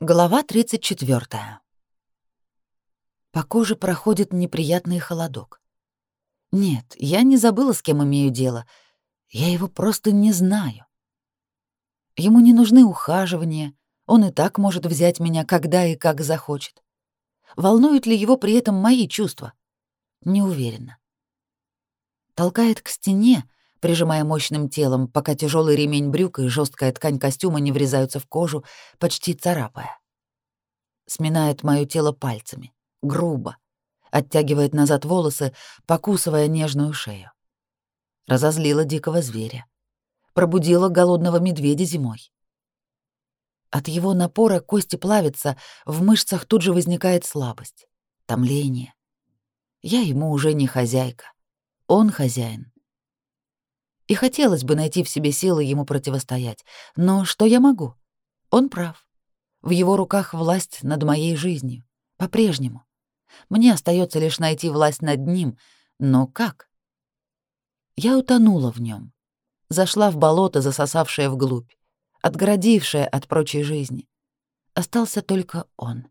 Глава 34. По коже проходит неприятный холодок. Нет, я не забыла, с кем имею дело. Я его просто не знаю. Ему не нужны ухаживания, он и так может взять меня когда и как захочет. Волнуют ли его при этом мои чувства? Не уверена. Толкает к стене, прижимая мощным телом, пока тяжелый ремень брюк и жесткая ткань костюма не врезаются в кожу, почти царапая. Сминает мое тело пальцами, грубо, оттягивает назад волосы, покусывая нежную шею. Разозлила дикого зверя. Пробудила голодного медведя зимой. От его напора кости плавятся, в мышцах тут же возникает слабость, томление. Я ему уже не хозяйка. Он хозяин. И хотелось бы найти в себе силы ему противостоять. Но что я могу? Он прав. В его руках власть над моей жизнью. По-прежнему. Мне остается лишь найти власть над ним. Но как? Я утонула в нем, Зашла в болото, засосавшее вглубь, отгородившее от прочей жизни. Остался только он.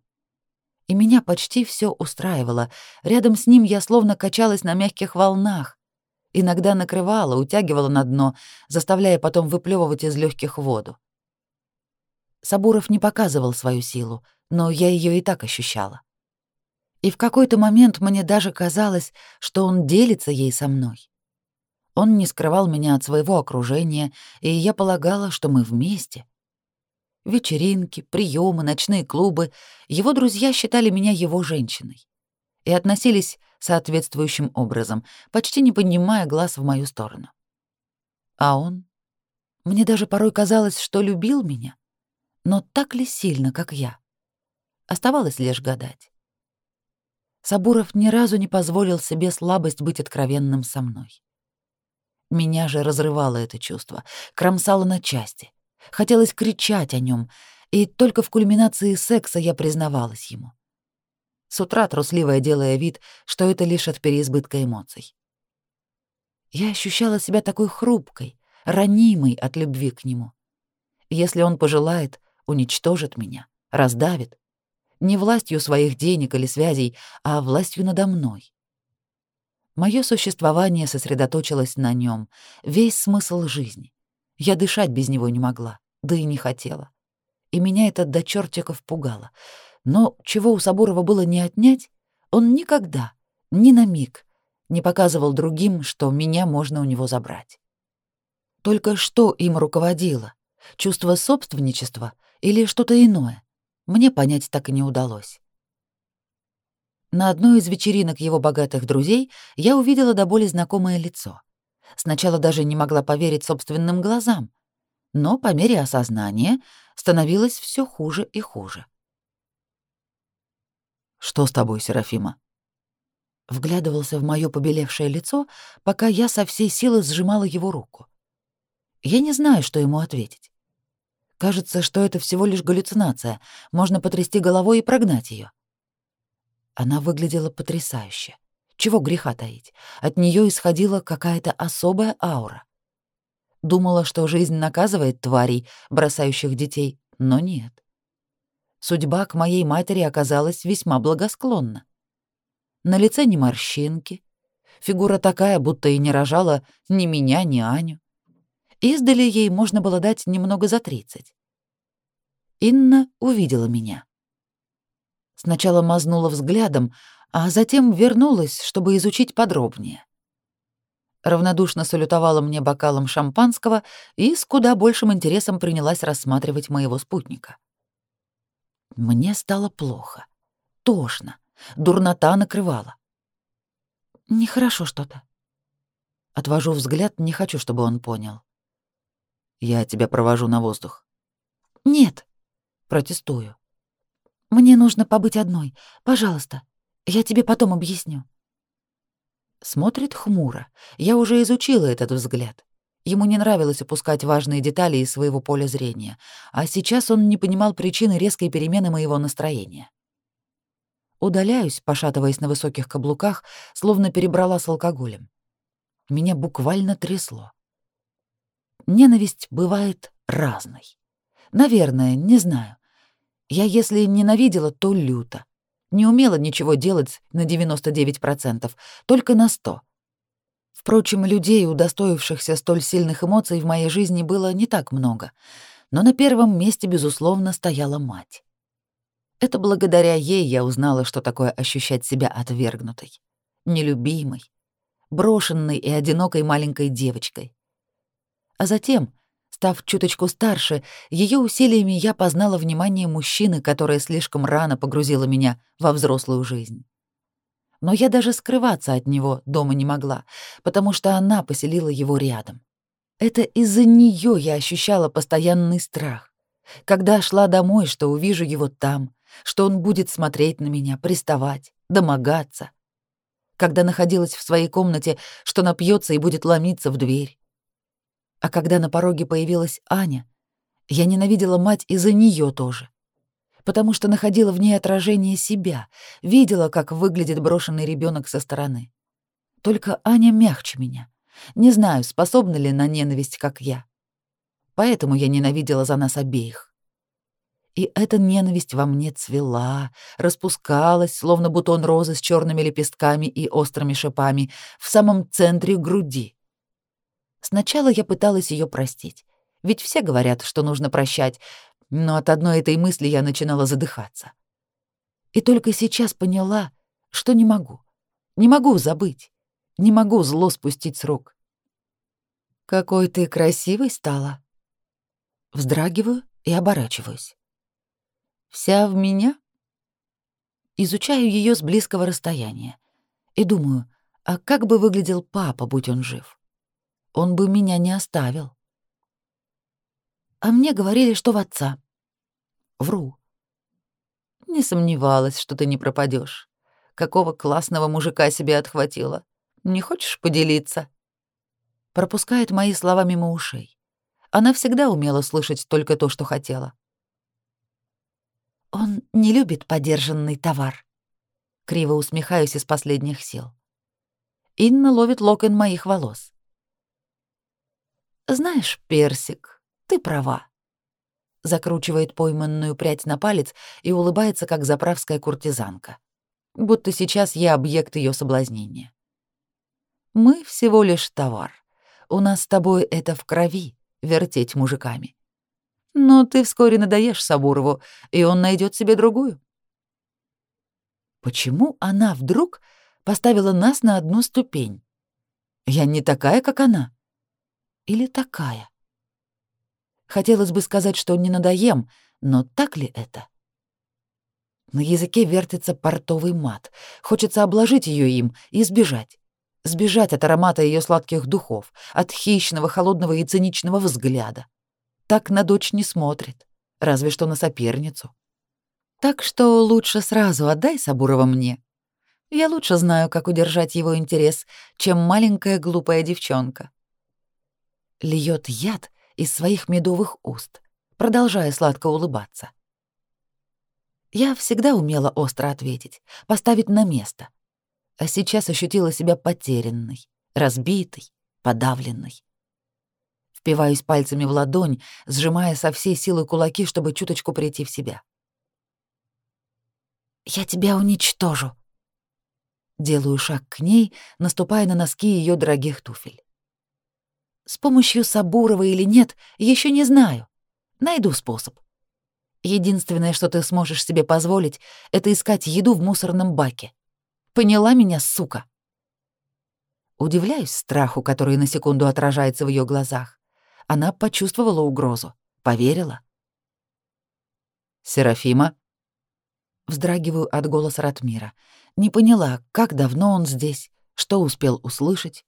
И меня почти все устраивало. Рядом с ним я словно качалась на мягких волнах, иногда накрывала, утягивала на дно, заставляя потом выплевывать из легких воду. Сабуров не показывал свою силу, но я ее и так ощущала. И в какой-то момент мне даже казалось, что он делится ей со мной. Он не скрывал меня от своего окружения, и я полагала, что мы вместе. Вечеринки, приемы, ночные клубы — его друзья считали меня его женщиной и относились соответствующим образом, почти не поднимая глаз в мою сторону. А он? Мне даже порой казалось, что любил меня. Но так ли сильно, как я? Оставалось лишь гадать. Сабуров ни разу не позволил себе слабость быть откровенным со мной. Меня же разрывало это чувство, кромсало на части. Хотелось кричать о нем, и только в кульминации секса я признавалась ему — с утра трусливая делая вид, что это лишь от переизбытка эмоций. Я ощущала себя такой хрупкой, ранимой от любви к нему. Если он пожелает, уничтожит меня, раздавит. Не властью своих денег или связей, а властью надо мной. Мое существование сосредоточилось на нем, весь смысл жизни. Я дышать без него не могла, да и не хотела. И меня это до чертиков пугало — но чего у Сабурова было не отнять, он никогда, ни на миг, не показывал другим, что меня можно у него забрать. Только что им руководило? Чувство собственничества или что-то иное? Мне понять так и не удалось. На одной из вечеринок его богатых друзей я увидела до боли знакомое лицо. Сначала даже не могла поверить собственным глазам, но по мере осознания становилось все хуже и хуже. Что с тобой, Серафима? Вглядывался в моё побелевшее лицо, пока я со всей силы сжимала его руку. Я не знаю, что ему ответить. Кажется, что это всего лишь галлюцинация, можно потрясти головой и прогнать её. Она выглядела потрясающе. Чего греха таить? От неё исходила какая-то особая аура. Думала, что жизнь наказывает тварей, бросающих детей, но нет судьба к моей матери оказалась весьма благосклонна. На лице ни морщинки, фигура такая, будто и не рожала ни меня, ни Аню. Издали ей можно было дать немного за тридцать. Инна увидела меня. Сначала мазнула взглядом, а затем вернулась, чтобы изучить подробнее. Равнодушно салютовала мне бокалом шампанского и с куда большим интересом принялась рассматривать моего спутника. Мне стало плохо. Тошно. Дурнота накрывала. Нехорошо что-то. Отвожу взгляд, не хочу, чтобы он понял. Я тебя провожу на воздух. Нет. Протестую. Мне нужно побыть одной. Пожалуйста. Я тебе потом объясню. Смотрит хмуро. Я уже изучила этот взгляд. Ему не нравилось упускать важные детали из своего поля зрения, а сейчас он не понимал причины резкой перемены моего настроения. Удаляюсь, пошатываясь на высоких каблуках, словно перебрала с алкоголем. Меня буквально трясло. Ненависть бывает разной. Наверное, не знаю. Я, если ненавидела, то люто. Не умела ничего делать на 99%, только на 100%. Впрочем, людей, удостоившихся столь сильных эмоций в моей жизни, было не так много. Но на первом месте, безусловно, стояла мать. Это благодаря ей я узнала, что такое ощущать себя отвергнутой, нелюбимой, брошенной и одинокой маленькой девочкой. А затем, став чуточку старше, ее усилиями я познала внимание мужчины, которое слишком рано погрузило меня во взрослую жизнь. Но я даже скрываться от него дома не могла, потому что она поселила его рядом. Это из-за нее я ощущала постоянный страх. Когда шла домой, что увижу его там, что он будет смотреть на меня, приставать, домогаться. Когда находилась в своей комнате, что напьется и будет ломиться в дверь. А когда на пороге появилась Аня, я ненавидела мать из-за нее тоже. Потому что находила в ней отражение себя, видела, как выглядит брошенный ребенок со стороны. Только Аня мягче меня. Не знаю, способна ли на ненависть, как я. Поэтому я ненавидела за нас обеих. И эта ненависть во мне цвела, распускалась, словно бутон розы с черными лепестками и острыми шипами, в самом центре груди. Сначала я пыталась ее простить, ведь все говорят, что нужно прощать, но от одной этой мысли я начинала задыхаться. И только сейчас поняла, что не могу. Не могу забыть. Не могу зло спустить с рук. «Какой ты красивой стала!» Вздрагиваю и оборачиваюсь. Вся в меня? Изучаю ее с близкого расстояния и думаю, а как бы выглядел папа, будь он жив? Он бы меня не оставил. А мне говорили, что в отца. Вру. Не сомневалась, что ты не пропадешь. Какого классного мужика себе отхватила. Не хочешь поделиться? Пропускает мои слова мимо ушей. Она всегда умела слышать только то, что хотела. Он не любит подержанный товар. Криво усмехаюсь из последних сил. Инна ловит локон моих волос. Знаешь, Персик, ты права. Закручивает пойманную прядь на палец и улыбается, как заправская куртизанка. Будто сейчас я объект ее соблазнения. Мы всего лишь товар. У нас с тобой это в крови, вертеть мужиками. Но ты вскоре надоешь Сабурову, и он найдет себе другую. Почему она вдруг поставила нас на одну ступень? Я не такая, как она. Или такая? Хотелось бы сказать, что не надоем, но так ли это? На языке вертится портовый мат. Хочется обложить ее им и сбежать. Сбежать от аромата ее сладких духов, от хищного, холодного и циничного взгляда так на дочь не смотрит, разве что на соперницу. Так что лучше сразу отдай Сабурова мне. Я лучше знаю, как удержать его интерес, чем маленькая глупая девчонка. Льет яд из своих медовых уст, продолжая сладко улыбаться. Я всегда умела остро ответить, поставить на место. А сейчас ощутила себя потерянной, разбитой, подавленной. Впиваюсь пальцами в ладонь, сжимая со всей силы кулаки, чтобы чуточку прийти в себя. «Я тебя уничтожу!» Делаю шаг к ней, наступая на носки ее дорогих туфель. С помощью Сабурова или нет, еще не знаю. Найду способ. Единственное, что ты сможешь себе позволить, это искать еду в мусорном баке. Поняла меня, сука? Удивляюсь страху, который на секунду отражается в ее глазах. Она почувствовала угрозу, поверила. «Серафима?» Вздрагиваю от голоса Ратмира. Не поняла, как давно он здесь, что успел услышать.